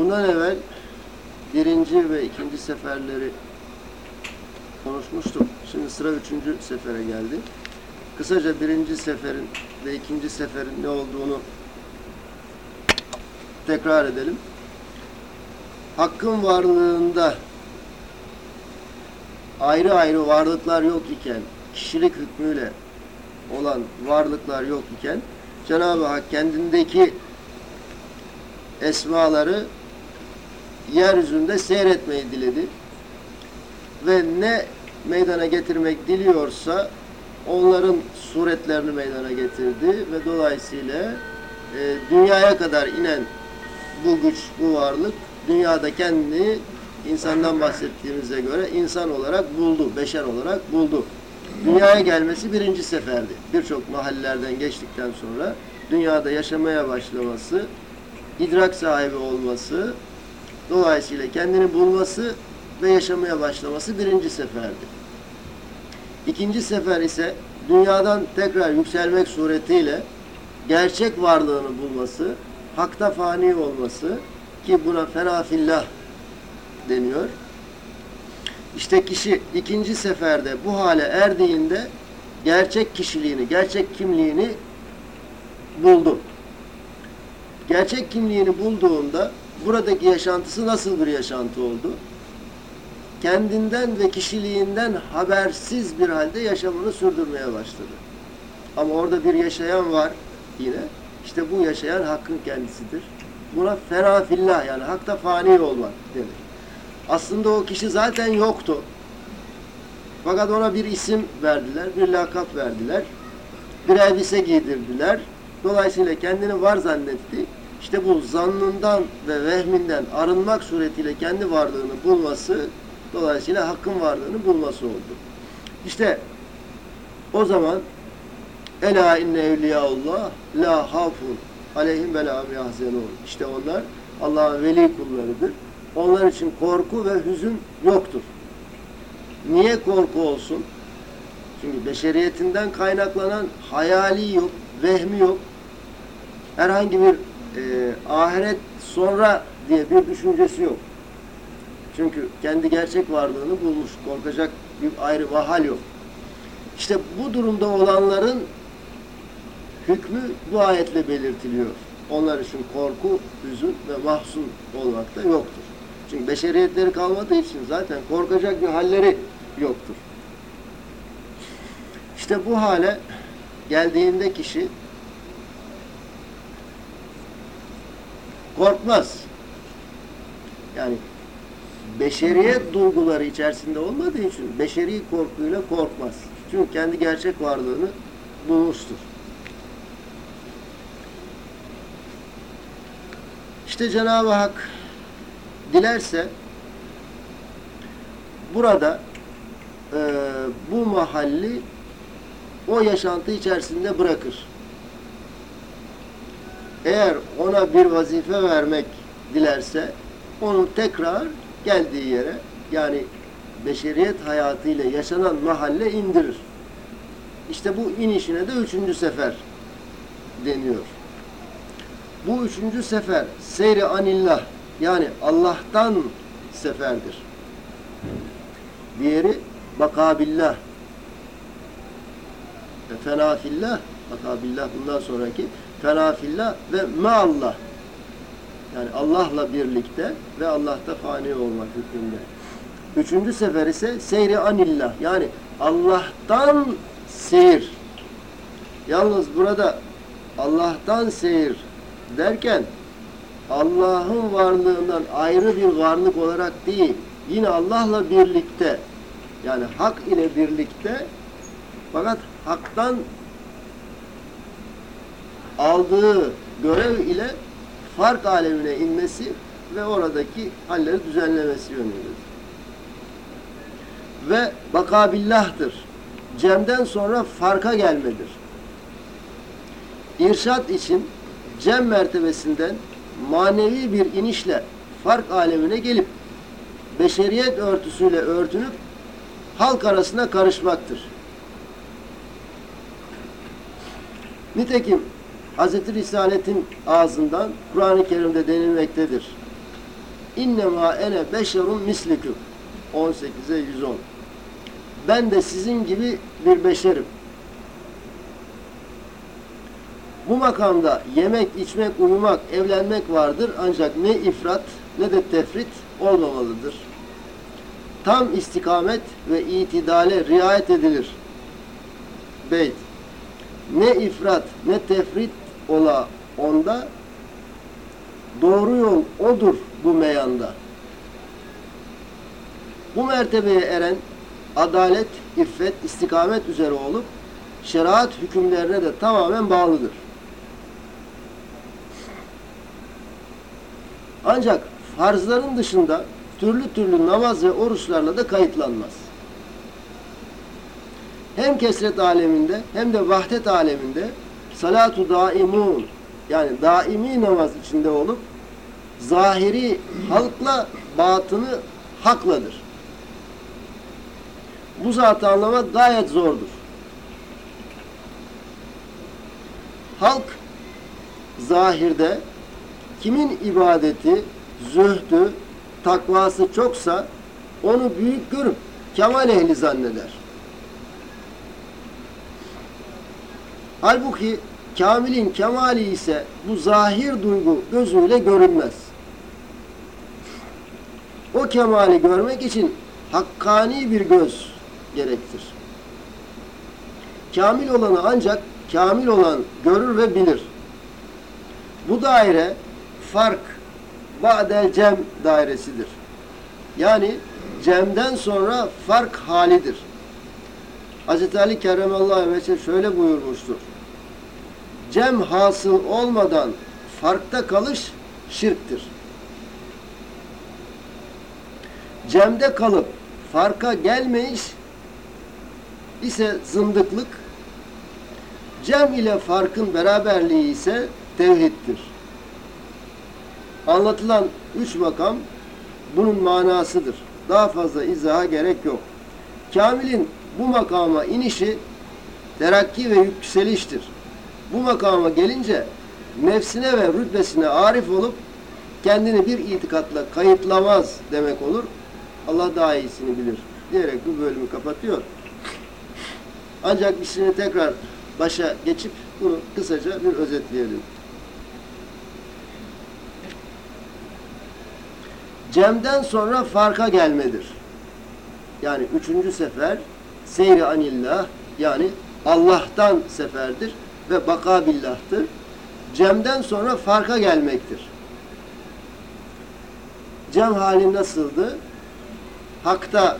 Bundan evvel birinci ve ikinci seferleri konuşmuştuk. Şimdi sıra üçüncü sefere geldi. Kısaca birinci seferin ve ikinci seferin ne olduğunu tekrar edelim. Hakkın varlığında ayrı ayrı varlıklar yok iken, kişilik hükmüyle olan varlıklar yok iken, Cenab-ı Hak kendindeki esmaları yeryüzünde seyretmeyi diledi. Ve ne meydana getirmek diliyorsa onların suretlerini meydana getirdi ve dolayısıyla e, dünyaya kadar inen bu güç, bu varlık dünyada kendini insandan bahsettiğimize göre insan olarak buldu, beşer olarak buldu. Dünyaya gelmesi birinci seferdi. Birçok mahallelerden geçtikten sonra dünyada yaşamaya başlaması, idrak sahibi olması, dolayısıyla kendini bulması ve yaşamaya başlaması birinci seferdi. İkinci sefer ise dünyadan tekrar yükselmek suretiyle gerçek varlığını bulması, hakta fani olması ki buna fenafillah deniyor. İşte kişi ikinci seferde bu hale erdiğinde gerçek kişiliğini, gerçek kimliğini buldu. Gerçek kimliğini bulduğunda buradaki yaşantısı nasıl bir yaşantı oldu? Kendinden ve kişiliğinden habersiz bir halde yaşamını sürdürmeye başladı. Ama orada bir yaşayan var yine. İşte bu yaşayan hakkın kendisidir. Buna ferafillah yani hakta fani olmak demek. Aslında o kişi zaten yoktu. Fakat ona bir isim verdiler, bir lakap verdiler. Bir elbise giydirdiler. Dolayısıyla kendini var zannetti. İşte bu zannından ve vehminden arınmak suretiyle kendi varlığını bulması, dolayısıyla hakkın varlığını bulması oldu. İşte o zaman Ela inne evliyaullah la hafun aleyhim ve la yahzenun. İşte onlar Allah'ın veli kullarıdır. Onlar için korku ve hüzün yoktur. Niye korku olsun? Çünkü beşeriyetinden kaynaklanan hayali yok, vehmi yok. Herhangi bir e, ahiret sonra diye bir düşüncesi yok. Çünkü kendi gerçek varlığını bulmuş. Korkacak bir ayrı vahal yok. İşte bu durumda olanların hükmü bu ayetle belirtiliyor. Onlar için korku, hüzün ve mahzun olmakta yoktur. Çünkü beşeriyetleri kalmadığı için zaten korkacak bir halleri yoktur. İşte bu hale geldiğinde kişi korkmaz. Yani beşeriyet duyguları içerisinde olmadığı için beşeri korkuyla korkmaz. Çünkü kendi gerçek varlığını bulmuştur. İşte Cenab-ı Hak dilerse burada e, bu mahalli o yaşantı içerisinde bırakır. Eğer ona bir vazife vermek dilerse onu tekrar geldiği yere yani beşeriyet hayatıyla yaşanan mahalle indirir. İşte bu inişine de üçüncü sefer deniyor. Bu üçüncü sefer seyri anillah yani Allah'tan seferdir. Diğeri bakabillah e, fenafillah bakabillah bundan sonraki fenafillah ve meallah yani Allah'la birlikte ve Allah'ta fani olmak hükmünde. Üçüncü sefer ise seyri anillah yani Allah'tan seyir. Yalnız burada Allah'tan seyir derken Allah'ın varlığından ayrı bir varlık olarak değil, yine Allah'la birlikte, yani hak ile birlikte, fakat haktan aldığı görev ile fark alemine inmesi ve oradaki halleri düzenlemesi yönündedir. Ve bakabillah'tır. Cem'den sonra farka gelmedir. İrşat için cem mertebesinden manevi bir inişle fark alemine gelip beşeriyet örtüsüyle örtünüp halk arasına karışmaktır. Nitekim Hz. Risalet'in ağzından Kur'an-ı Kerim'de denilmektedir. İnnemâ ene beşerun misliküm. 18'e 110. Ben de sizin gibi bir beşerim. Bu makamda yemek, içmek, uyumak, evlenmek vardır ancak ne ifrat ne de tefrit olmamalıdır. Tam istikamet ve itidale riayet edilir. Beyt. Ne ifrat ne tefrit ola onda doğru yol odur bu meyanda. Bu mertebeye eren adalet, iffet, istikamet üzere olup şeriat hükümlerine de tamamen bağlıdır. Ancak farzların dışında türlü türlü namaz ve oruçlarla da kayıtlanmaz. Hem kesret aleminde hem de vahdet aleminde salatu daimun yani daimi namaz içinde olup zahiri halkla batını hakladır. Bu zatı anlamak gayet zordur. Halk zahirde kimin ibadeti, zühdü, takvası çoksa onu büyük görüp kemal ehli zanneder. Halbuki kamilin kemali ise bu zahir duygu gözüyle görünmez. O kemali görmek için hakkani bir göz gerektir. Kamil olanı ancak kamil olan görür ve bilir. Bu daire fark ba'del cem dairesidir. Yani cemden sonra fark halidir. Hz. Ali Kerremallahu Veçe şöyle buyurmuştur. Cem hasıl olmadan farkta kalış şirktir. Cemde kalıp farka gelmeyiş ise zındıklık, cem ile farkın beraberliği ise tevhiddir. Anlatılan üç makam bunun manasıdır. Daha fazla izaha gerek yok. Kamil'in bu makama inişi terakki ve yükseliştir. Bu makama gelince nefsine ve rütbesine arif olup kendini bir itikatla kayıtlamaz demek olur. Allah daha iyisini bilir diyerek bu bölümü kapatıyor. Ancak biz şimdi tekrar başa geçip bunu kısaca bir özetleyelim. Cem'den sonra farka gelmedir. Yani üçüncü sefer seyri anillah yani Allah'tan seferdir ve baka billahtır. Cem'den sonra farka gelmektir. Cem hali nasıldı? Hakta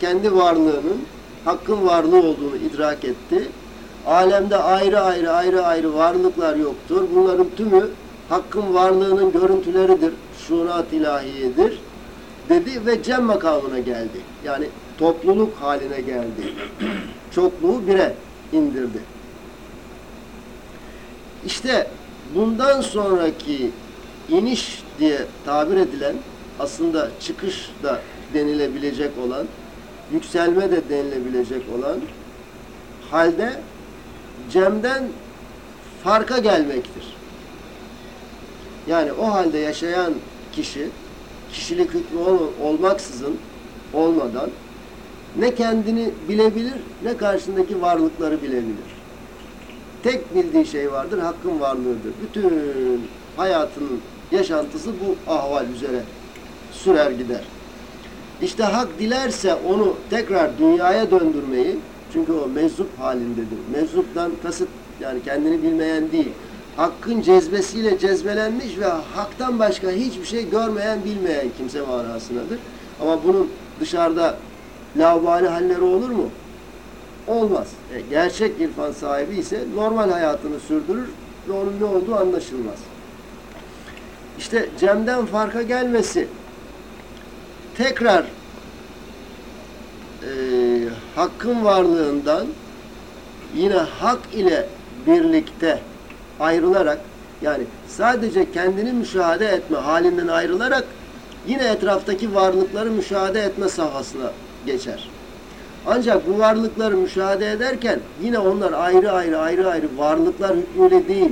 kendi varlığının hakkın varlığı olduğunu idrak etti. Alemde ayrı ayrı ayrı ayrı varlıklar yoktur. Bunların tümü hakkın varlığının görüntüleridir. Şunat ilahiyedir. Dedi ve cem makamına geldi. Yani topluluk haline geldi. Çokluğu bire indirdi. İşte bundan sonraki iniş diye tabir edilen aslında çıkış da denilebilecek olan yükselme de denilebilecek olan halde cemden farka gelmektir. Yani o halde yaşayan kişi kişilik hükmü ol, olmaksızın olmadan ne kendini bilebilir ne karşındaki varlıkları bilebilir. Tek bildiği şey vardır, hakkın varlığıdır. Bütün hayatının yaşantısı bu ahval üzere sürer gider. İşte hak dilerse onu tekrar dünyaya döndürmeyi, çünkü o meczup halindedir. Meczuptan kasıt yani kendini bilmeyen değil. Hakkın cezbesiyle cezbelenmiş ve haktan başka hiçbir şey görmeyen, bilmeyen kimse manasındadır. Ama bunun dışarıda lavabali halleri olur mu? Olmaz. E, gerçek irfan sahibi ise normal hayatını sürdürür onun ne olduğu anlaşılmaz. İşte cemden farka gelmesi tekrar e, hakkın varlığından yine hak ile birlikte ayrılarak yani sadece kendini müşahede etme halinden ayrılarak yine etraftaki varlıkları müşahede etme sahasına geçer. Ancak bu varlıkları müşahede ederken yine onlar ayrı ayrı ayrı ayrı varlıklar hükmüyle değil,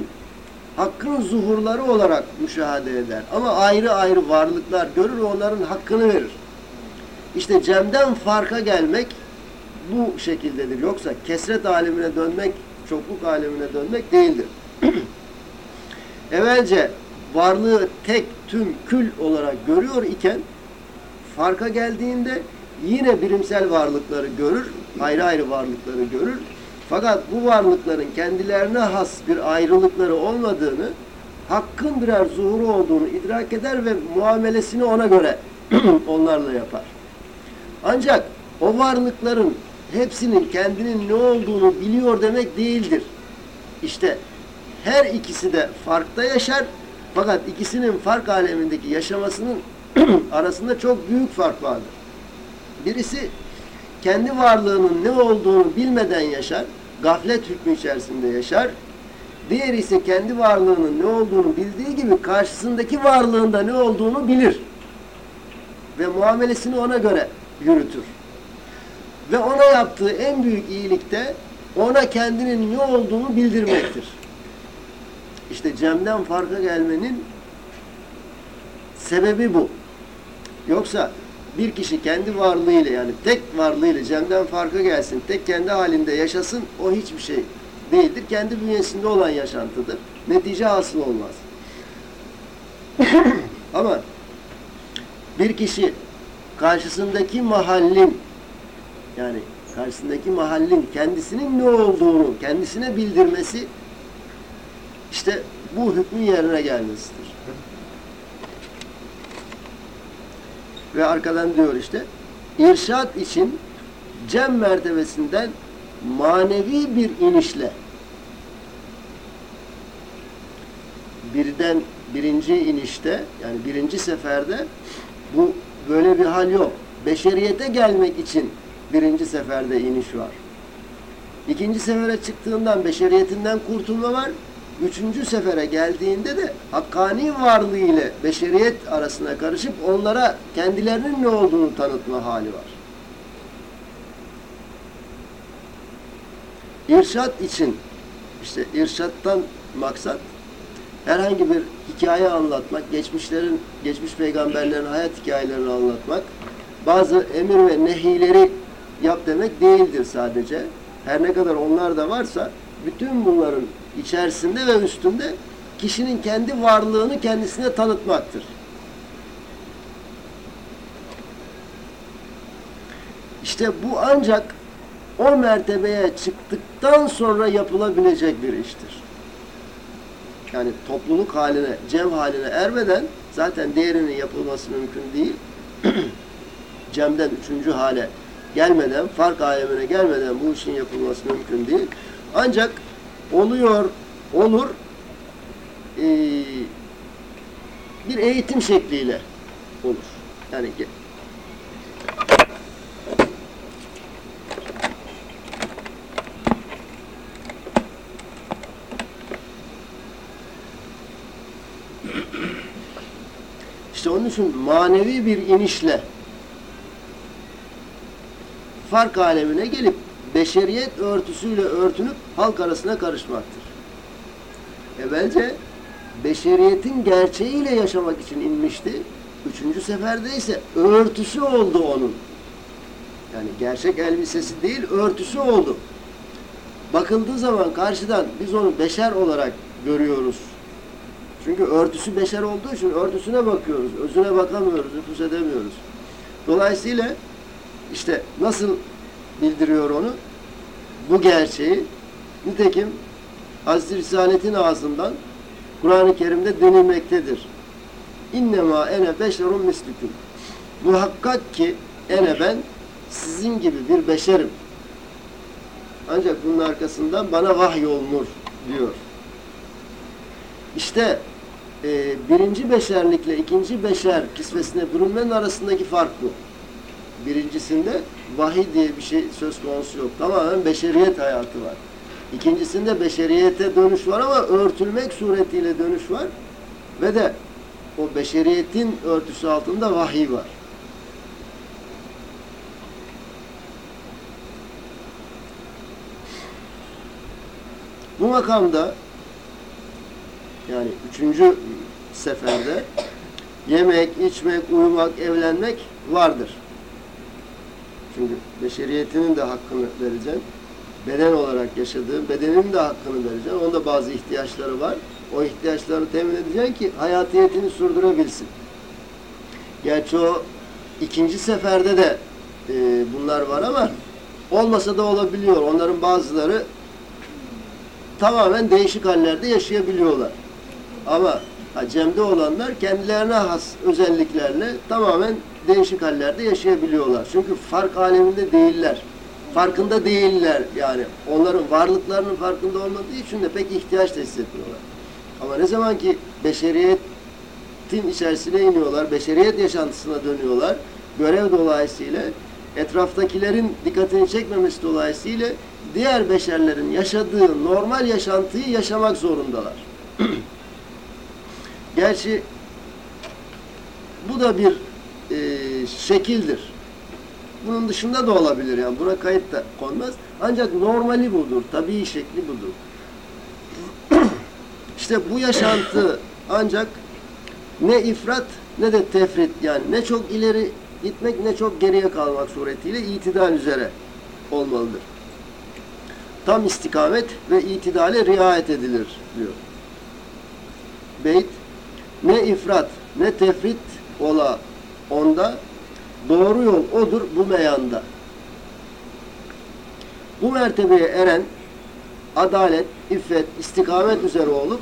hakkın zuhurları olarak müşahede eder. Ama ayrı ayrı varlıklar görür onların hakkını verir. İşte cemden farka gelmek bu şekildedir. Yoksa kesret alemine dönmek, çokluk alemine dönmek değildir. Evvelce varlığı tek, tüm, kül olarak görüyor iken farka geldiğinde yine birimsel varlıkları görür, ayrı ayrı varlıkları görür. Fakat bu varlıkların kendilerine has bir ayrılıkları olmadığını, hakkın birer zuhuru olduğunu idrak eder ve muamelesini ona göre onlarla yapar. Ancak o varlıkların hepsinin kendinin ne olduğunu biliyor demek değildir. İşte her ikisi de farkta yaşar fakat ikisinin fark alemindeki yaşamasının arasında çok büyük fark vardır. Birisi kendi varlığının ne olduğunu bilmeden yaşar, gaflet hükmü içerisinde yaşar. Diğeri ise kendi varlığının ne olduğunu bildiği gibi karşısındaki varlığında ne olduğunu bilir. Ve muamelesini ona göre yürütür. Ve ona yaptığı en büyük iyilik de ona kendinin ne olduğunu bildirmektir. İşte cemden farka gelmenin sebebi bu. Yoksa bir kişi kendi varlığıyla yani tek varlığıyla cemden farka gelsin, tek kendi halinde yaşasın o hiçbir şey değildir. Kendi bünyesinde olan yaşantıdır. Netice hasıl olmaz. Ama bir kişi karşısındaki mahallin yani karşısındaki mahallin kendisinin ne olduğunu kendisine bildirmesi işte bu hükmün yerine gelmesidir. Ve arkadan diyor işte irşat için cem mertebesinden manevi bir inişle birden birinci inişte yani birinci seferde bu böyle bir hal yok. Beşeriyete gelmek için birinci seferde iniş var. İkinci sefere çıktığından beşeriyetinden kurtulma var. Üçüncü sefere geldiğinde de hakkani varlığı ile beşeriyet arasına karışıp onlara kendilerinin ne olduğunu tanıtma hali var. İrşat için işte irşattan maksat herhangi bir hikaye anlatmak, geçmişlerin, geçmiş peygamberlerin hayat hikayelerini anlatmak, bazı emir ve nehileri yap demek değildir sadece. Her ne kadar onlar da varsa bütün bunların içerisinde ve üstünde kişinin kendi varlığını kendisine tanıtmaktır. İşte bu ancak o mertebeye çıktıktan sonra yapılabilecek bir iştir. Yani topluluk haline, cem haline ermeden zaten diğerinin yapılması mümkün değil. Cemden üçüncü hale gelmeden, fark alemine gelmeden bu işin yapılması mümkün değil. Ancak oluyor, olur e, bir eğitim şekliyle olur. Yani İşte onun için manevi bir inişle fark alemine gelip beşeriyet örtüsüyle örtünüp halk arasına karışmaktır. Evvelce beşeriyetin gerçeğiyle yaşamak için inmişti. Üçüncü seferde ise örtüsü oldu onun. Yani gerçek elbisesi değil, örtüsü oldu. Bakıldığı zaman karşıdan biz onu beşer olarak görüyoruz. Çünkü örtüsü beşer olduğu için örtüsüne bakıyoruz. Özüne bakamıyoruz, nüfus edemiyoruz. Dolayısıyla işte nasıl bildiriyor onu? Bu gerçeği. Nitekim Aziz Risalet'in ağzından Kur'an-ı Kerim'de denilmektedir. İnnemâ ene beşerun mislüküm. Muhakkak ki ene ben sizin gibi bir beşerim. Ancak bunun arkasından bana vahiy olunur diyor. İşte e, birinci beşerlikle ikinci beşer kisvesine bürünmenin arasındaki fark bu. Birincisinde vahiy diye bir şey söz konusu yok. Tamamen beşeriyet hayatı var. İkincisinde beşeriyete dönüş var ama örtülmek suretiyle dönüş var. Ve de o beşeriyetin örtüsü altında vahiy var. Bu makamda yani üçüncü seferde yemek, içmek, uyumak, evlenmek vardır. Çünkü beşeriyetinin de hakkını vereceksin. Beden olarak yaşadığı, bedenin de hakkını vereceksin. Onda bazı ihtiyaçları var. O ihtiyaçları temin edeceksin ki hayatiyetini sürdürebilsin. Gerçi o ikinci seferde de e, bunlar var ama olmasa da olabiliyor. Onların bazıları tamamen değişik hallerde yaşayabiliyorlar. Ama Cem'de olanlar kendilerine has özelliklerle tamamen değişik hallerde yaşayabiliyorlar. Çünkü fark aleminde değiller. Farkında değiller yani. Onların varlıklarının farkında olmadığı için de pek ihtiyaç da hissetmiyorlar. Ama ne zaman ki beşeriyetin içerisine iniyorlar, beşeriyet yaşantısına dönüyorlar, görev dolayısıyla etraftakilerin dikkatini çekmemesi dolayısıyla diğer beşerlerin yaşadığı normal yaşantıyı yaşamak zorundalar. Gerçi bu da bir e, şekildir. Bunun dışında da olabilir yani buna kayıt da konmaz. Ancak normali budur, tabii şekli budur. işte bu yaşantı ancak ne ifrat ne de tefrit yani ne çok ileri gitmek ne çok geriye kalmak suretiyle itidal üzere olmalıdır. Tam istikamet ve itidale riayet edilir diyor. Beyt ne ifrat ne tefrit ola onda doğru yol odur bu meyanda. Bu mertebeye eren adalet, iffet, istikamet üzere olup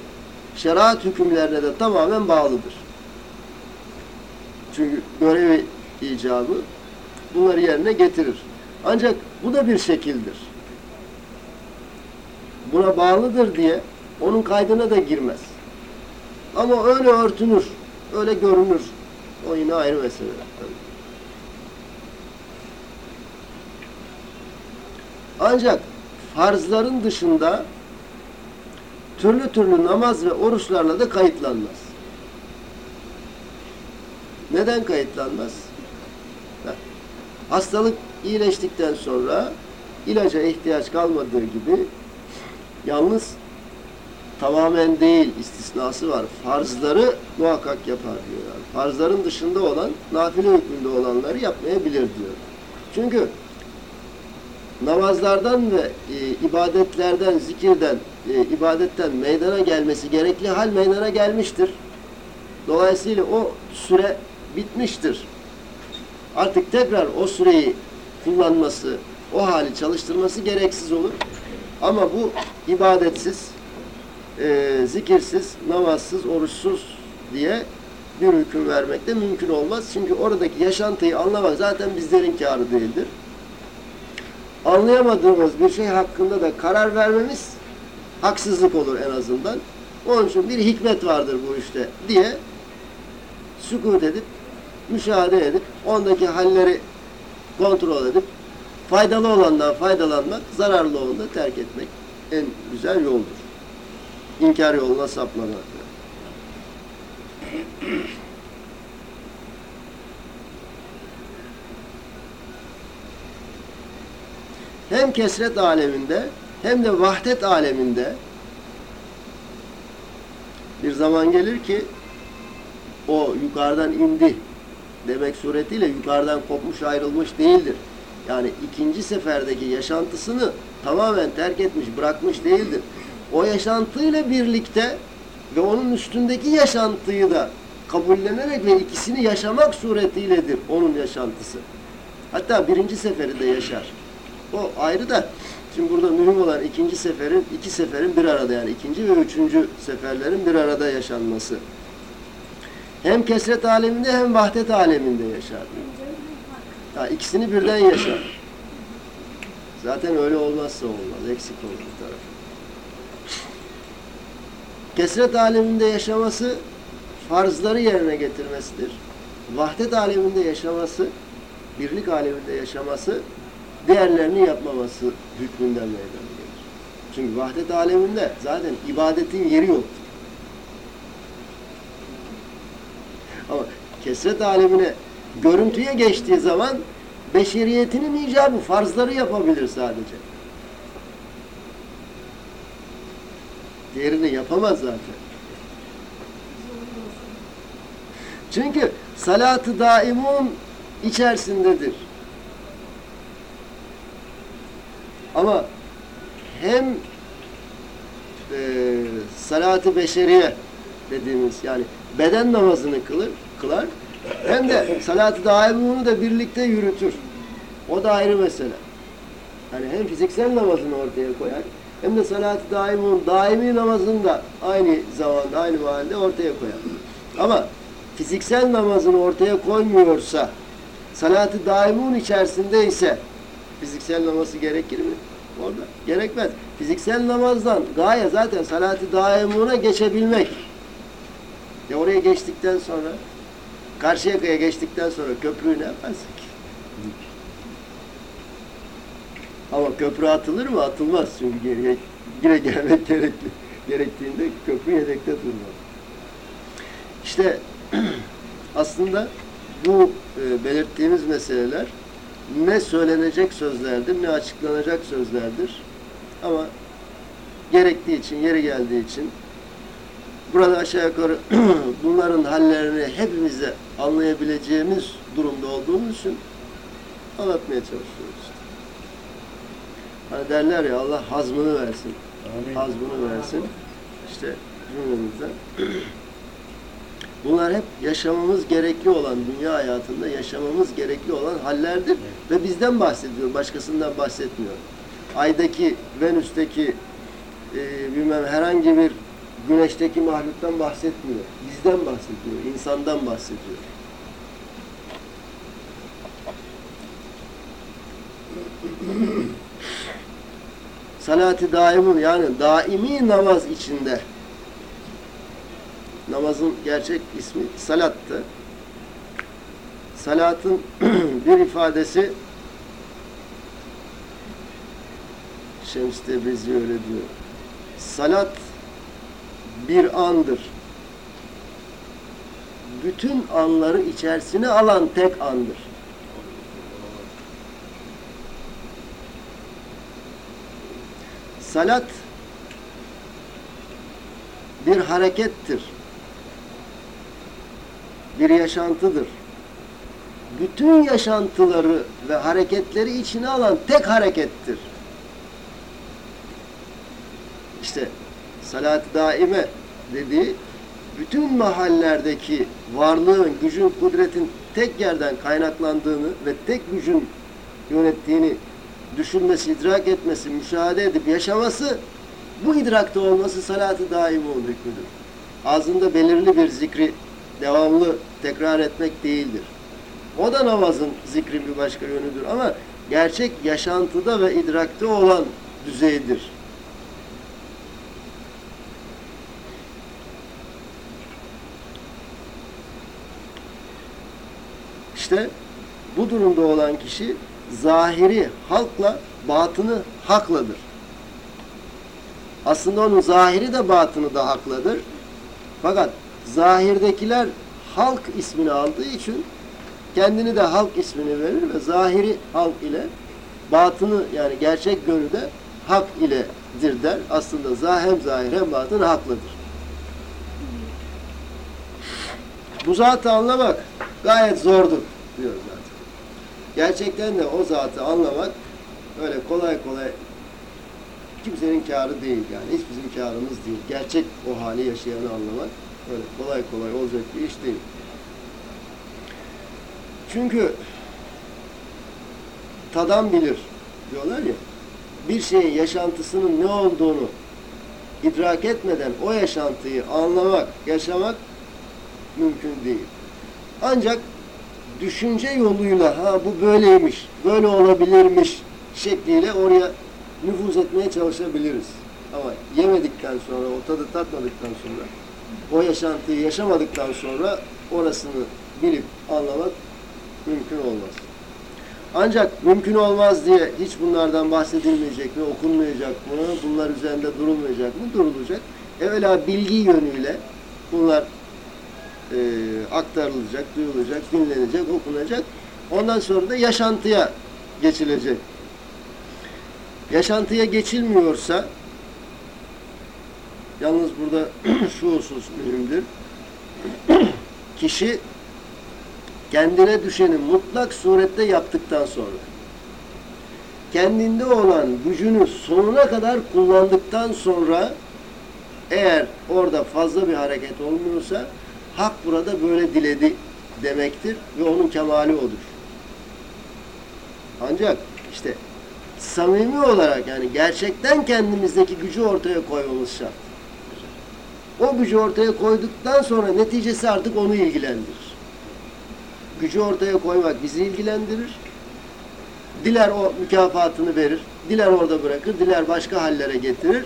şeriat hükümlerine de tamamen bağlıdır. Çünkü görevi icabı bunları yerine getirir. Ancak bu da bir şekildir. Buna bağlıdır diye onun kaydına da girmez. Ama öyle örtünür, öyle görünür. O yine ayrı mesele. Ancak farzların dışında türlü türlü namaz ve oruçlarla da kayıtlanmaz. Neden kayıtlanmaz? Hastalık iyileştikten sonra ilaca ihtiyaç kalmadığı gibi yalnız tamamen değil istisnası var. Farzları muhakkak yapar diyor. Yani. Farzların dışında olan, nafile hükmünde olanları yapmayabilir diyor. Çünkü namazlardan ve e, ibadetlerden, zikirden, e, ibadetten meydana gelmesi gerekli hal meydana gelmiştir. Dolayısıyla o süre bitmiştir. Artık tekrar o süreyi kullanması, o hali çalıştırması gereksiz olur. Ama bu ibadetsiz, e, zikirsiz, namazsız, oruçsuz diye bir hüküm vermek de mümkün olmaz. Çünkü oradaki yaşantıyı anlamak zaten bizlerin kârı değildir. Anlayamadığımız bir şey hakkında da karar vermemiz haksızlık olur en azından. Onun için bir hikmet vardır bu işte diye sükut edip, müşahede edip, ondaki halleri kontrol edip, faydalı olandan faydalanmak, zararlı olanı terk etmek en güzel yoldur. İnkar yoluna sapmamak. Hem kesret aleminde hem de vahdet aleminde bir zaman gelir ki o yukarıdan indi demek suretiyle yukarıdan kopmuş ayrılmış değildir. Yani ikinci seferdeki yaşantısını tamamen terk etmiş, bırakmış değildir. O yaşantıyla birlikte ve onun üstündeki yaşantıyı da kabullenerek ve ikisini yaşamak suretiyledir onun yaşantısı. Hatta birinci seferi de yaşar. O ayrı da şimdi burada mühim olan ikinci seferin, iki seferin bir arada yani ikinci ve üçüncü seferlerin bir arada yaşanması. Hem kesret aleminde hem vahdet aleminde yaşar. Ha, ikisini birden yaşar. Zaten öyle olmazsa olmaz. Eksik olur bir taraf. Kesret aleminde yaşaması farzları yerine getirmesidir. Vahdet aleminde yaşaması, birlik aleminde yaşaması diğerlerini yapmaması hükmünden meydana gelir. Çünkü vahdet aleminde zaten ibadetin yeri yok. Ama kesret alemine görüntüye geçtiği zaman beşeriyetinin icabı farzları yapabilir sadece. Diğerini yapamaz zaten. Çünkü salatı daimun içerisindedir. Ama hem e, salatı beşeriye dediğimiz yani beden namazını kılır, kılar hem de salatı daimunu da birlikte yürütür. O da ayrı mesele. Yani hem fiziksel namazını ortaya koyar hem de salat-ı daimun, daimi namazını da aynı zamanda, aynı mahallede ortaya koyar. Ama fiziksel namazını ortaya koymuyorsa, salat-ı daimun içerisinde ise fiziksel namazı gerekir mi? Orada gerekmez. Fiziksel namazdan gaye zaten salat-ı daimuna geçebilmek. Ya oraya geçtikten sonra, karşı yakaya geçtikten sonra köprüyü ne yaparsın ki? Ama köprü atılır mı? Atılmaz çünkü geriye yine gelmek gerekli. Gerektiğinde köprü yedekte durmaz. İşte aslında bu e, belirttiğimiz meseleler ne söylenecek sözlerdir, ne açıklanacak sözlerdir. Ama gerektiği için, yeri geldiği için burada aşağı yukarı bunların hallerini hepimizde anlayabileceğimiz durumda olduğumuz için anlatmaya çalışıyoruz. Hani derler ya Allah hazmını versin. Amin. Hazmını versin. İşte cümlemizden. Bunlar hep yaşamamız gerekli olan, dünya hayatında yaşamamız gerekli olan hallerdir. Ve bizden bahsediyor, başkasından bahsetmiyor. Aydaki, Venüs'teki, e, bilmem herhangi bir güneşteki mahluktan bahsetmiyor. Bizden bahsediyor, insandan bahsediyor. Salat-ı daimun yani daimi namaz içinde namazın gerçek ismi salattı. Salatın bir ifadesi Şems Tebrizi öyle diyor. Salat bir andır. Bütün anları içerisine alan tek andır. Salat bir harekettir. Bir yaşantıdır. Bütün yaşantıları ve hareketleri içine alan tek harekettir. İşte salat-ı daime dediği bütün mahallerdeki varlığın, gücün, kudretin tek yerden kaynaklandığını ve tek gücün yönettiğini düşünmesi, idrak etmesi, müşahede edip yaşaması, bu idrakta olması salat-ı daimi onun hükmüdür. Ağzında belirli bir zikri devamlı tekrar etmek değildir. O da namazın zikrin bir başka yönüdür ama gerçek yaşantıda ve idrakta olan düzeydir. İşte bu durumda olan kişi zahiri halkla batını hakladır. Aslında onun zahiri de batını da hakladır. Fakat zahirdekiler halk ismini aldığı için kendini de halk ismini verir ve zahiri halk ile batını yani gerçek yönü de hak iledir der. Aslında zah hem zahir hem batın haklıdır. Bu zatı anlamak gayet zordur diyor zaten. Gerçekten de o zatı anlamak öyle kolay kolay kimsenin kârı değil yani. Hiç bizim kârımız değil. Gerçek o hali yaşayanı anlamak öyle kolay kolay olacak bir iş değil. Çünkü tadan bilir diyorlar ya bir şeyin yaşantısının ne olduğunu idrak etmeden o yaşantıyı anlamak, yaşamak mümkün değil. Ancak düşünce yoluyla ha bu böyleymiş, böyle olabilirmiş şekliyle oraya nüfuz etmeye çalışabiliriz. Ama yemedikten sonra, o tadı tatmadıktan sonra, o yaşantıyı yaşamadıktan sonra orasını bilip anlamak mümkün olmaz. Ancak mümkün olmaz diye hiç bunlardan bahsedilmeyecek mi, okunmayacak mı, bunlar üzerinde durulmayacak mı? Durulacak. Evvela bilgi yönüyle bunlar e, aktarılacak, duyulacak, dinlenecek, okunacak. Ondan sonra da yaşantıya geçilecek. Yaşantıya geçilmiyorsa yalnız burada şu husus mühimdir. Kişi kendine düşeni mutlak surette yaptıktan sonra kendinde olan gücünü sonuna kadar kullandıktan sonra eğer orada fazla bir hareket olmuyorsa hak burada böyle diledi demektir ve onun kemali odur. Ancak işte samimi olarak yani gerçekten kendimizdeki gücü ortaya koymamız şart. O gücü ortaya koyduktan sonra neticesi artık onu ilgilendirir. Gücü ortaya koymak bizi ilgilendirir. Diler o mükafatını verir, diler orada bırakır, diler başka hallere getirir.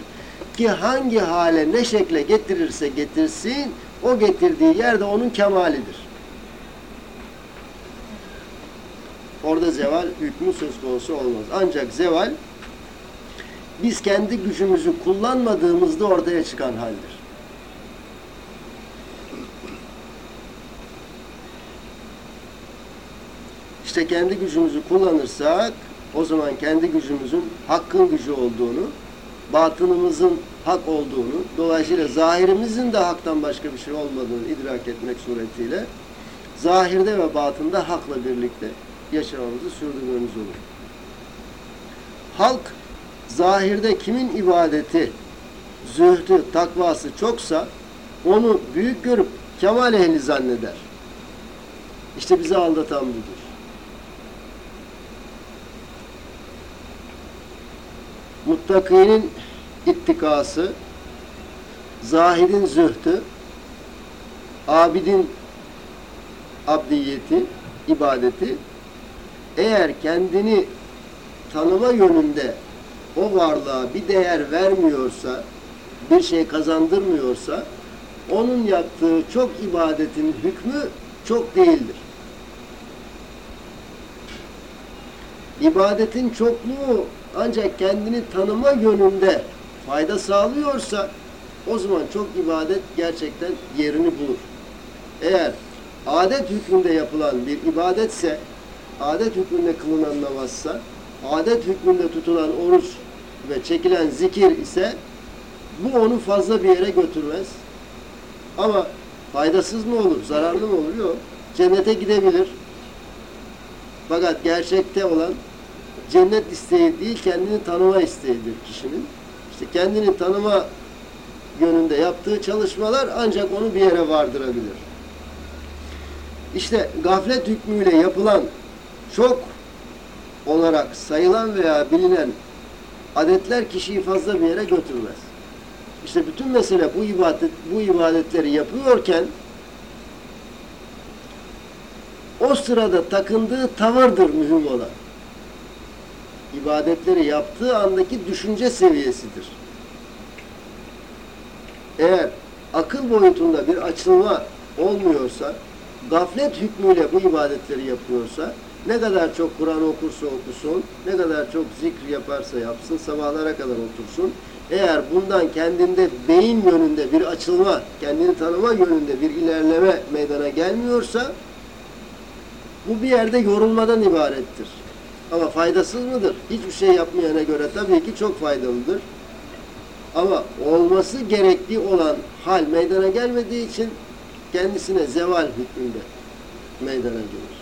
Ki hangi hale ne şekle getirirse getirsin, o getirdiği yerde onun kemalidir. Orada zeval hükmü söz konusu olmaz. Ancak zeval biz kendi gücümüzü kullanmadığımızda ortaya çıkan haldir. İşte kendi gücümüzü kullanırsak o zaman kendi gücümüzün hakkın gücü olduğunu, batınımızın hak olduğunu, dolayısıyla zahirimizin de haktan başka bir şey olmadığını idrak etmek suretiyle zahirde ve batında hakla birlikte yaşamamızı sürdürmemiz olur. Halk zahirde kimin ibadeti, zühdü, takvası çoksa onu büyük görüp kemal ehli zanneder. İşte bizi aldatan budur. Muttakinin ittikası, zahidin zühdü, abidin abdiyeti, ibadeti eğer kendini tanıma yönünde o varlığa bir değer vermiyorsa, bir şey kazandırmıyorsa, onun yaptığı çok ibadetin hükmü çok değildir. İbadetin çokluğu ancak kendini tanıma yönünde fayda sağlıyorsa, o zaman çok ibadet gerçekten yerini bulur. Eğer adet hükmünde yapılan bir ibadetse, adet hükmünde kılınan namazsa, adet hükmünde tutulan oruç ve çekilen zikir ise bu onu fazla bir yere götürmez. Ama faydasız mı olur, zararlı mı olur? Yok. Cennete gidebilir. Fakat gerçekte olan cennet isteği değil, kendini tanıma isteğidir kişinin. İşte kendini tanıma yönünde yaptığı çalışmalar ancak onu bir yere vardırabilir. İşte gaflet hükmüyle yapılan çok olarak sayılan veya bilinen adetler kişiyi fazla bir yere götürmez. İşte bütün mesele bu ibadet bu ibadetleri yapıyorken o sırada takındığı tavırdır mühim olan. İbadetleri yaptığı andaki düşünce seviyesidir. Eğer akıl boyutunda bir açılma olmuyorsa, gaflet hükmüyle bu ibadetleri yapıyorsa, ne kadar çok Kur'an okursa okusun, ne kadar çok zikr yaparsa yapsın, sabahlara kadar otursun, eğer bundan kendinde beyin yönünde bir açılma, kendini tanıma yönünde bir ilerleme meydana gelmiyorsa, bu bir yerde yorulmadan ibarettir. Ama faydasız mıdır? Hiçbir şey yapmayana göre tabii ki çok faydalıdır. Ama olması gerektiği olan hal meydana gelmediği için kendisine zeval hükmünde meydana gelir.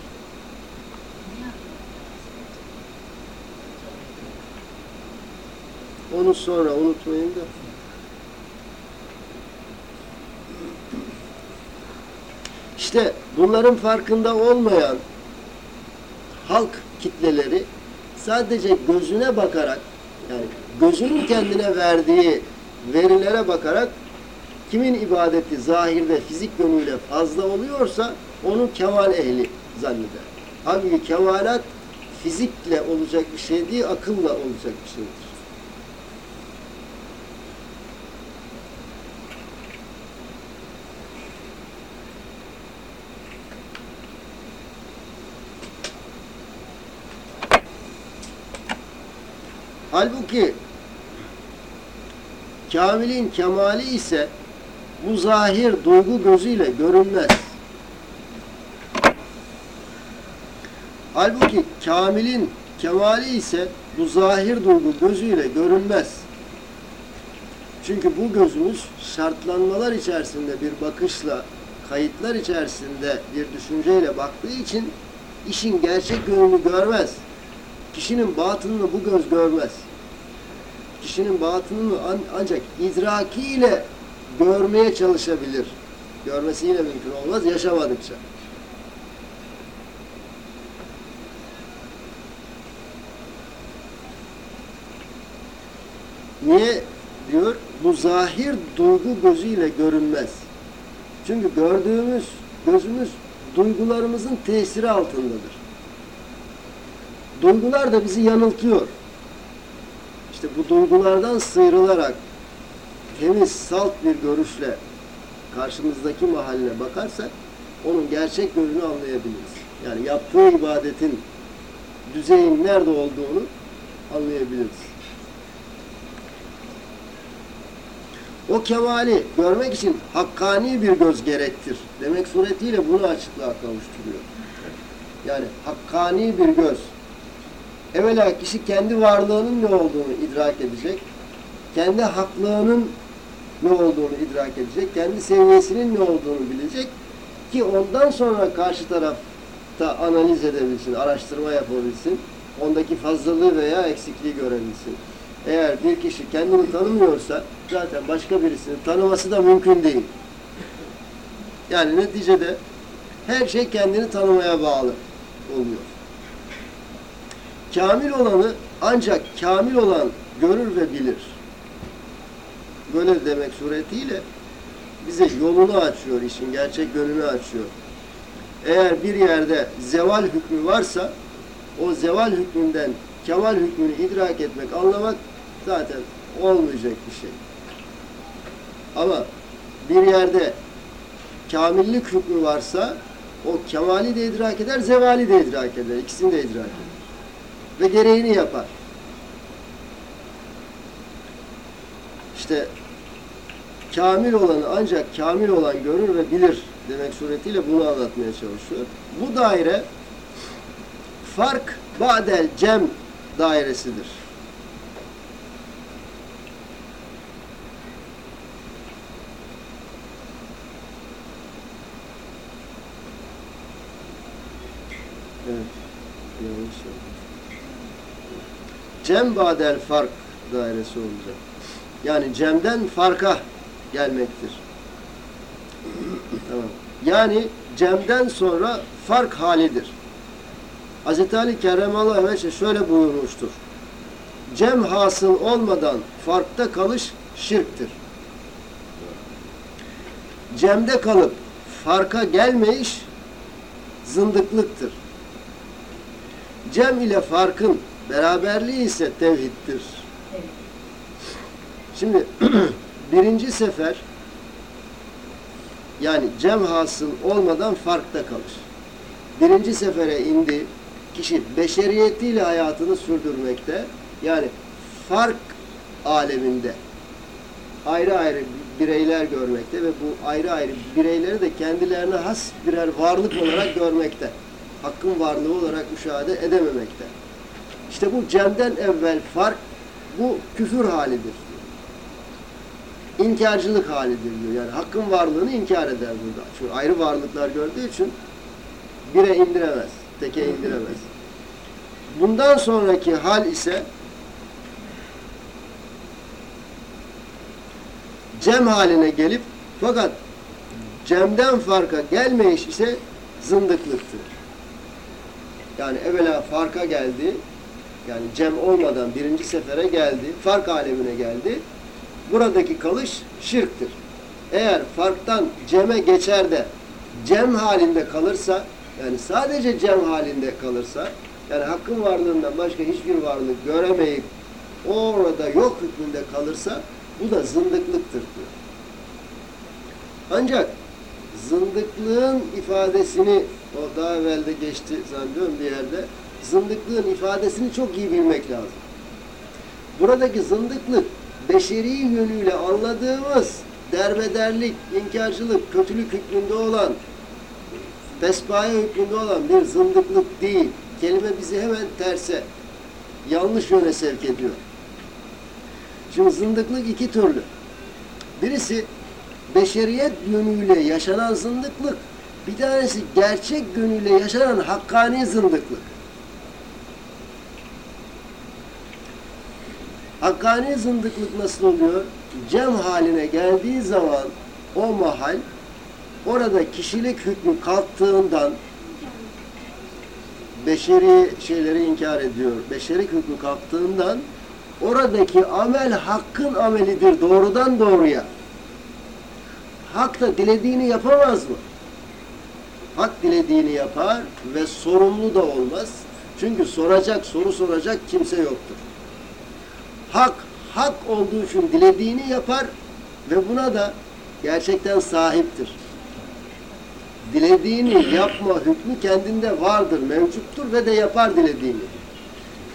Onu sonra unutmayın da. İşte bunların farkında olmayan halk kitleleri sadece gözüne bakarak yani gözünün kendine verdiği verilere bakarak kimin ibadeti zahirde fizik yönüyle fazla oluyorsa onu kemal ehli zanneder. Halbuki kemalat fizikle olacak bir şey değil, akılla olacak bir şeydir. Halbuki kamilin kemali ise bu zahir duygu gözüyle görünmez. Halbuki kamilin kemali ise bu zahir duygu gözüyle görünmez. Çünkü bu gözümüz şartlanmalar içerisinde bir bakışla kayıtlar içerisinde bir düşünceyle baktığı için işin gerçek yönünü görmez. Kişinin batınını bu göz görmez. Kişinin batınını an- ancak idrakiyle görmeye çalışabilir. Görmesi yine mümkün olmaz yaşamadıkça. Niye diyor? Bu zahir duygu gözüyle görünmez. Çünkü gördüğümüz gözümüz duygularımızın tesiri altındadır. Duygular da bizi yanıltıyor. İşte bu duygulardan sıyrılarak temiz, salt bir görüşle karşımızdaki mahalline bakarsak onun gerçek yönünü anlayabiliriz. Yani yaptığı ibadetin düzeyin nerede olduğunu anlayabiliriz. O kemali görmek için hakkani bir göz gerektir. Demek suretiyle bunu açıklığa kavuşturuyor. Yani hakkani bir göz. Evvela kişi kendi varlığının ne olduğunu idrak edecek. Kendi haklığının ne olduğunu idrak edecek. Kendi seviyesinin ne olduğunu bilecek. Ki ondan sonra karşı tarafta analiz edebilsin, araştırma yapabilsin. Ondaki fazlalığı veya eksikliği görebilsin. Eğer bir kişi kendini tanımıyorsa zaten başka birisini tanıması da mümkün değil. Yani neticede her şey kendini tanımaya bağlı oluyor. Kamil olanı ancak kamil olan görür ve bilir. Böyle demek suretiyle bize yolunu açıyor, işin gerçek yönünü açıyor. Eğer bir yerde zeval hükmü varsa o zeval hükmünden kemal hükmünü idrak etmek, anlamak zaten olmayacak bir şey. Ama bir yerde kamillik hükmü varsa o kemali de idrak eder, zevali de idrak eder. İkisini de idrak eder. Ve gereğini yapar. İşte kamil olanı ancak kamil olan görür ve bilir demek suretiyle bunu anlatmaya çalışıyor. Bu daire fark ba'del cem dairesidir. Evet. Yanlış yapmış. Cem badel fark dairesi olacak. Yani cemden farka gelmektir. tamam. Yani cemden sonra fark halidir. Hz. Ali Kerremallahu Aleyhi şöyle buyurmuştur. Cem hasıl olmadan farkta kalış şirktir. Cemde kalıp farka gelmeyiş zındıklıktır. Cem ile farkın beraberliği ise tevhiddir. Şimdi birinci sefer yani cem hasıl olmadan farkta kalır. Birinci sefere indi, kişi beşeriyetiyle hayatını sürdürmekte, yani fark aleminde ayrı ayrı bireyler görmekte ve bu ayrı ayrı bireyleri de kendilerine has birer varlık olarak görmekte. Hakkın varlığı olarak müşahede edememekte. İşte bu cemden evvel fark, bu küfür halidir. İnkarcılık halidir diyor. Yani hakkın varlığını inkar eder burada. Çünkü ayrı varlıklar gördüğü için bire indiremez, teke indiremez. Bundan sonraki hal ise cem haline gelip fakat cemden farka gelmeyiş ise zındıklıktır. Yani evvela farka geldi, yani cem olmadan birinci sefere geldi, fark alemine geldi. Buradaki kalış şirktir. Eğer farktan ceme geçer de cem halinde kalırsa, yani sadece cem halinde kalırsa, yani hakkın varlığından başka hiçbir varlık göremeyip orada yok hükmünde kalırsa bu da zındıklıktır diyor. Ancak zındıklığın ifadesini o daha evvel geçti zannediyorum bir yerde zındıklığın ifadesini çok iyi bilmek lazım. Buradaki zındıklık beşeri yönüyle anladığımız derbederlik, inkarcılık, kötülük hükmünde olan pespaye hükmünde olan bir zındıklık değil. Kelime bizi hemen terse, yanlış yöne sevk ediyor. Şimdi zındıklık iki türlü. Birisi beşeriyet yönüyle yaşanan zındıklık, bir tanesi gerçek yönüyle yaşanan hakkani zındıklık. Hakkani zındıklık nasıl oluyor? Cem haline geldiği zaman o mahal orada kişilik hükmü kalktığından beşeri şeyleri inkar ediyor. Beşerik hükmü kalktığından oradaki amel hakkın amelidir doğrudan doğruya. Hak da dilediğini yapamaz mı? Hak dilediğini yapar ve sorumlu da olmaz. Çünkü soracak, soru soracak kimse yoktur. Hak, hak olduğu için dilediğini yapar ve buna da gerçekten sahiptir. Dilediğini yapma hükmü kendinde vardır, mevcuttur ve de yapar dilediğini.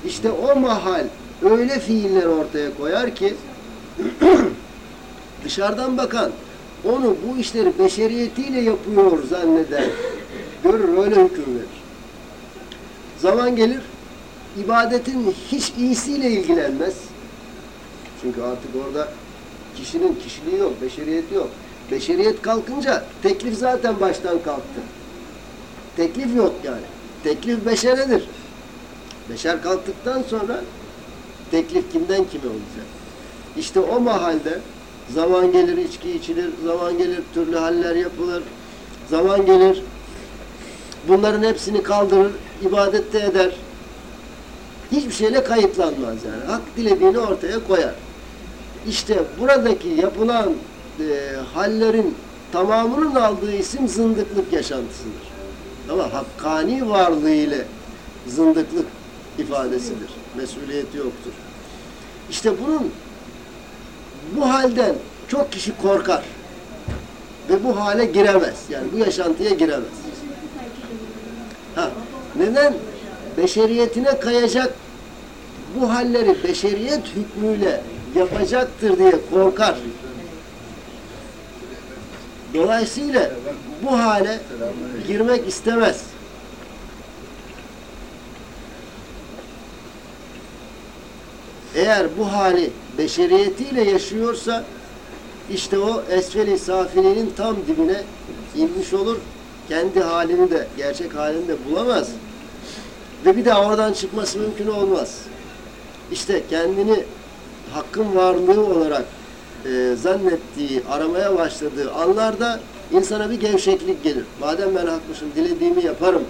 İşte o mahal öyle fiiller ortaya koyar ki dışarıdan bakan onu bu işleri beşeriyetiyle yapıyor zanneder. Görür öyle hüküm verir. Zaman gelir ibadetin hiç iyisiyle ilgilenmez. Çünkü artık orada kişinin kişiliği yok, beşeriyeti yok. Beşeriyet kalkınca teklif zaten baştan kalktı. Teklif yok yani. Teklif beşeredir. Beşer kalktıktan sonra teklif kimden kime olacak? İşte o mahalde zaman gelir içki içilir, zaman gelir türlü haller yapılır, zaman gelir bunların hepsini kaldırır, ibadette eder. Hiçbir şeyle kayıtlanmaz yani. Hak dilediğini ortaya koyar. İşte buradaki yapılan e, hallerin tamamının aldığı isim zındıklık yaşantısıdır. Ama hakkani varlığı ile zındıklık ifadesidir. Mesuliyeti yoktur. İşte bunun bu halden çok kişi korkar. Ve bu hale giremez. Yani bu yaşantıya giremez. Ha, neden? Beşeriyetine kayacak bu halleri beşeriyet hükmüyle yapacaktır diye korkar. Dolayısıyla bu hale girmek istemez. Eğer bu hali beşeriyetiyle yaşıyorsa işte o esfeli safilinin tam dibine inmiş olur. Kendi halini de, gerçek halini de bulamaz. Ve bir daha oradan çıkması mümkün olmaz. İşte kendini hakkın varlığı olarak e, zannettiği, aramaya başladığı anlarda insana bir gevşeklik gelir. Madem ben hakmışım, dilediğimi yaparım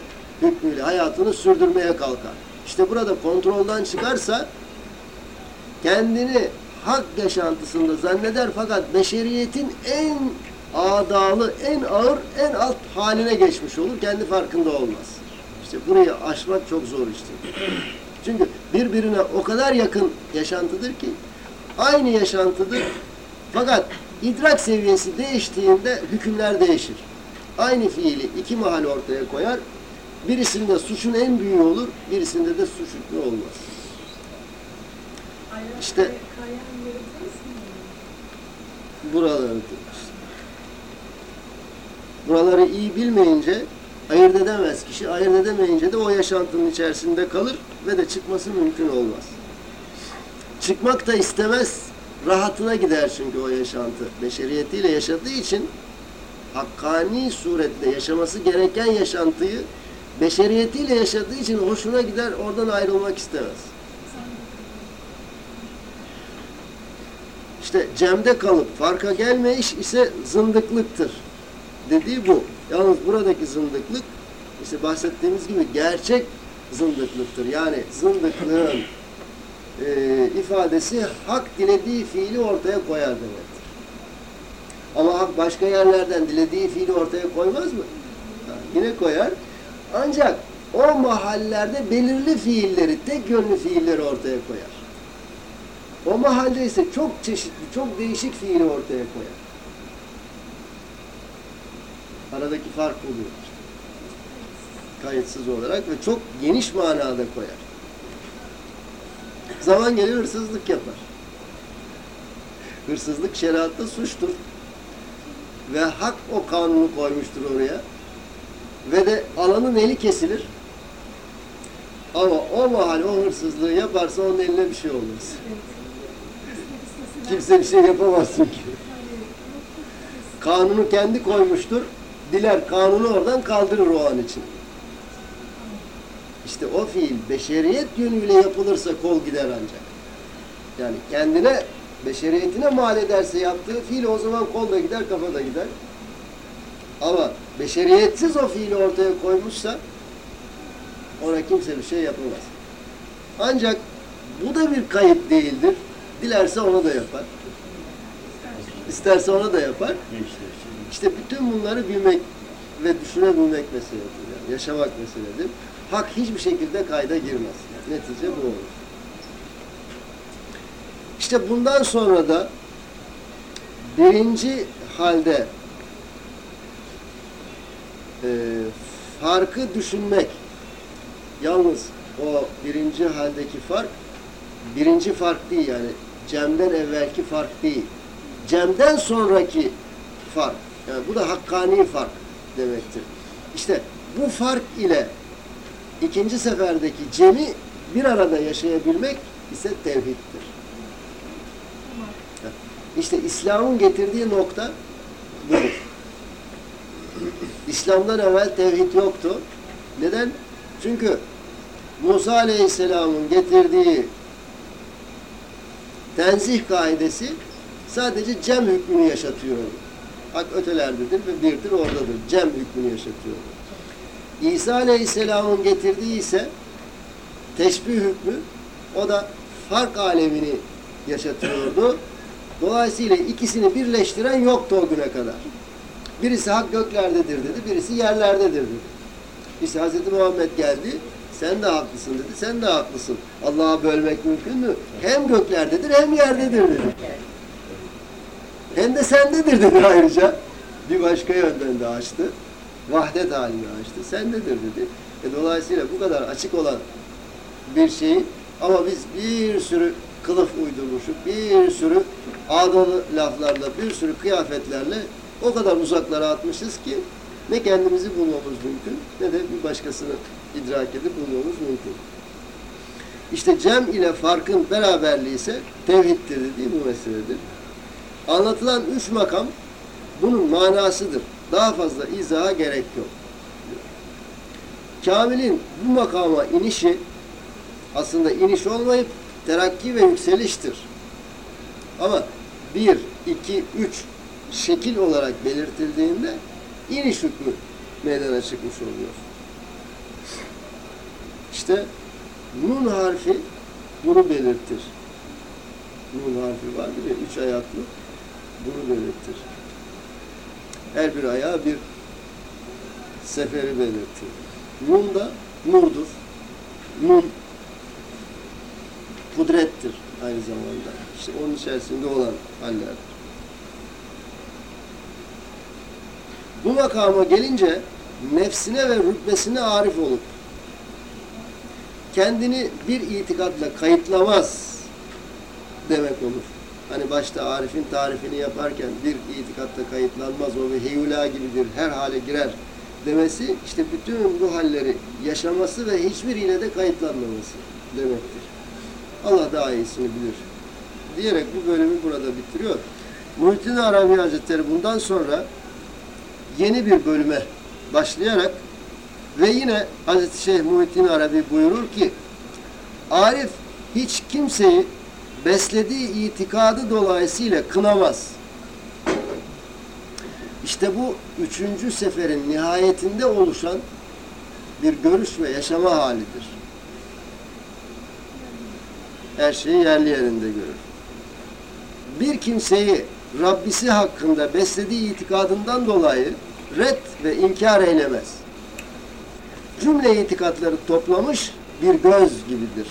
hükmüyle hayatını sürdürmeye kalkar. İşte burada kontrolden çıkarsa kendini hak yaşantısında zanneder fakat beşeriyetin en adalı, en ağır, en alt haline geçmiş olur. Kendi farkında olmaz. İşte burayı aşmak çok zor işte. Çünkü birbirine o kadar yakın yaşantıdır ki aynı yaşantıdır. Fakat idrak seviyesi değiştiğinde hükümler değişir. Aynı fiili iki mahal ortaya koyar. Birisinde suçun en büyüğü olur, birisinde de suç hükmü olmaz. İşte buraları buraları iyi bilmeyince ayırt edemez kişi. Ayırt edemeyince de o yaşantının içerisinde kalır ve de çıkması mümkün olmaz. Çıkmak da istemez. Rahatına gider çünkü o yaşantı. Beşeriyetiyle yaşadığı için hakkani suretle yaşaması gereken yaşantıyı beşeriyetiyle yaşadığı için hoşuna gider, oradan ayrılmak istemez. İşte cemde kalıp farka gelmeyiş ise zındıklıktır. Dediği bu. Yalnız buradaki zındıklık işte bahsettiğimiz gibi gerçek zındıklıktır. Yani zındıklığın e, ifadesi hak dilediği fiili ortaya koyar demektir. Ama hak başka yerlerden dilediği fiili ortaya koymaz mı? Ha, yine koyar. Ancak o mahallerde belirli fiilleri, tek yönlü fiilleri ortaya koyar. O mahalde ise çok çeşitli, çok değişik fiili ortaya koyar. Aradaki fark oluyor. Kayıtsız olarak ve çok geniş manada koyar. Zaman gelir hırsızlık yapar. Hırsızlık şeriatta suçtur. Ve hak o kanunu koymuştur oraya. Ve de alanın eli kesilir. Ama o mahal o hırsızlığı yaparsa onun eline bir şey olmaz. Kimse bir şey yapamaz çünkü. Kanunu kendi koymuştur. Diler kanunu oradan kaldırır o an için. İşte o fiil beşeriyet yönüyle yapılırsa kol gider ancak. Yani kendine, beşeriyetine mal ederse yaptığı fiil o zaman kol da gider, kafa da gider. Ama beşeriyetsiz o fiili ortaya koymuşsa ona kimse bir şey yapamaz. Ancak bu da bir kayıp değildir. Dilerse onu da yapar. İsterse onu da yapar. İşte bütün bunları bilmek ve düşünebilmek meseledir. Yani yaşamak meseledir. Hak hiçbir şekilde kayda girmez. Netice bu olur. İşte bundan sonra da birinci halde e, farkı düşünmek yalnız o birinci haldeki fark birinci fark değil yani Cem'den evvelki fark değil. Cem'den sonraki fark. Yani bu da hakkani fark demektir. İşte bu fark ile ikinci seferdeki Cem'i bir arada yaşayabilmek ise tevhiddir. İşte İslam'ın getirdiği nokta budur. İslam'dan evvel tevhid yoktu. Neden? Çünkü Musa Aleyhisselam'ın getirdiği tenzih kaidesi sadece cem hükmünü yaşatıyor. Hak ötelerdedir ve birdir oradadır. Cem hükmünü yaşatıyor. İsa Aleyhisselam'ın getirdiği ise teşbih hükmü o da fark alemini yaşatıyordu. Dolayısıyla ikisini birleştiren yoktu o güne kadar. Birisi hak göklerdedir dedi, birisi yerlerdedir dedi. İşte Hz. Muhammed geldi, sen de haklısın dedi, sen de haklısın. Allah'a bölmek mümkün mü? Hem göklerdedir hem yerdedir dedi. Hem de sendedir dedi ayrıca. Bir başka yönden de açtı. Vahdet halini açtı. Sendedir dedi. E dolayısıyla bu kadar açık olan bir şeyi ama biz bir sürü kılıf uydurmuşuz, bir sürü ağdalı laflarla, bir sürü kıyafetlerle o kadar uzaklara atmışız ki ne kendimizi bulmamız mümkün ne de bir başkasını idrak edip bulmamız mümkün. İşte cem ile farkın beraberliği ise tevhiddir dediği bu meseledir. Anlatılan üç makam bunun manasıdır. Daha fazla izaha gerek yok. Kamil'in bu makama inişi aslında iniş olmayıp terakki ve yükseliştir. Ama bir, iki, üç şekil olarak belirtildiğinde iniş hükmü meydana çıkmış oluyor. İşte nun harfi bunu belirtir. Nun harfi vardır ya, üç ayaklı bunu belirtir. Her bir ayağı bir seferi belirtir. Nun da nurdur. Nun kudrettir aynı zamanda. İşte onun içerisinde olan hallerdir. Bu makama gelince nefsine ve rütbesine arif olup kendini bir itikadla kayıtlamaz demek olur. Hani başta Arif'in tarifini yaparken bir itikatla kayıtlanmaz o ve heyula gibidir, her hale girer demesi işte bütün bu halleri yaşaması ve hiçbiriyle de kayıtlanmaması demektir. Allah daha iyisini bilir. Diyerek bu bölümü burada bitiriyor. Muhittin Arabi Hazretleri bundan sonra yeni bir bölüme başlayarak ve yine Hazreti Şeyh Muhittin Arabi buyurur ki Arif hiç kimseyi beslediği itikadı dolayısıyla kınamaz. İşte bu üçüncü seferin nihayetinde oluşan bir görüş ve yaşama halidir. Her şeyi yerli yerinde görür. Bir kimseyi Rabbisi hakkında beslediği itikadından dolayı red ve inkar eylemez. Cümle itikatları toplamış bir göz gibidir.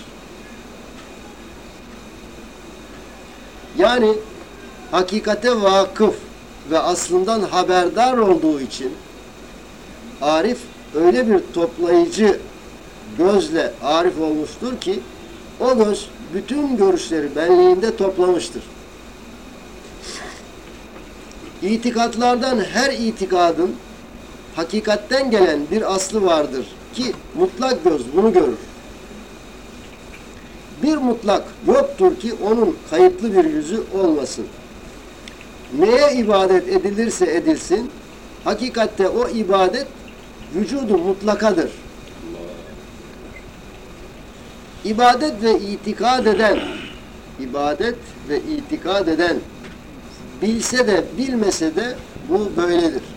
Yani hakikate vakıf ve aslından haberdar olduğu için Arif öyle bir toplayıcı gözle arif olmuştur ki o göz bütün görüşleri benliğinde toplamıştır. İtikatlardan her itikadın hakikatten gelen bir aslı vardır ki mutlak göz bunu görür. Bir mutlak yoktur ki onun kayıtlı bir yüzü olmasın. neye ibadet edilirse edilsin, hakikatte o ibadet vücudu mutlakadır. İbadet ve itikad eden, ibadet ve itikad eden bilse de bilmese de bu böyledir.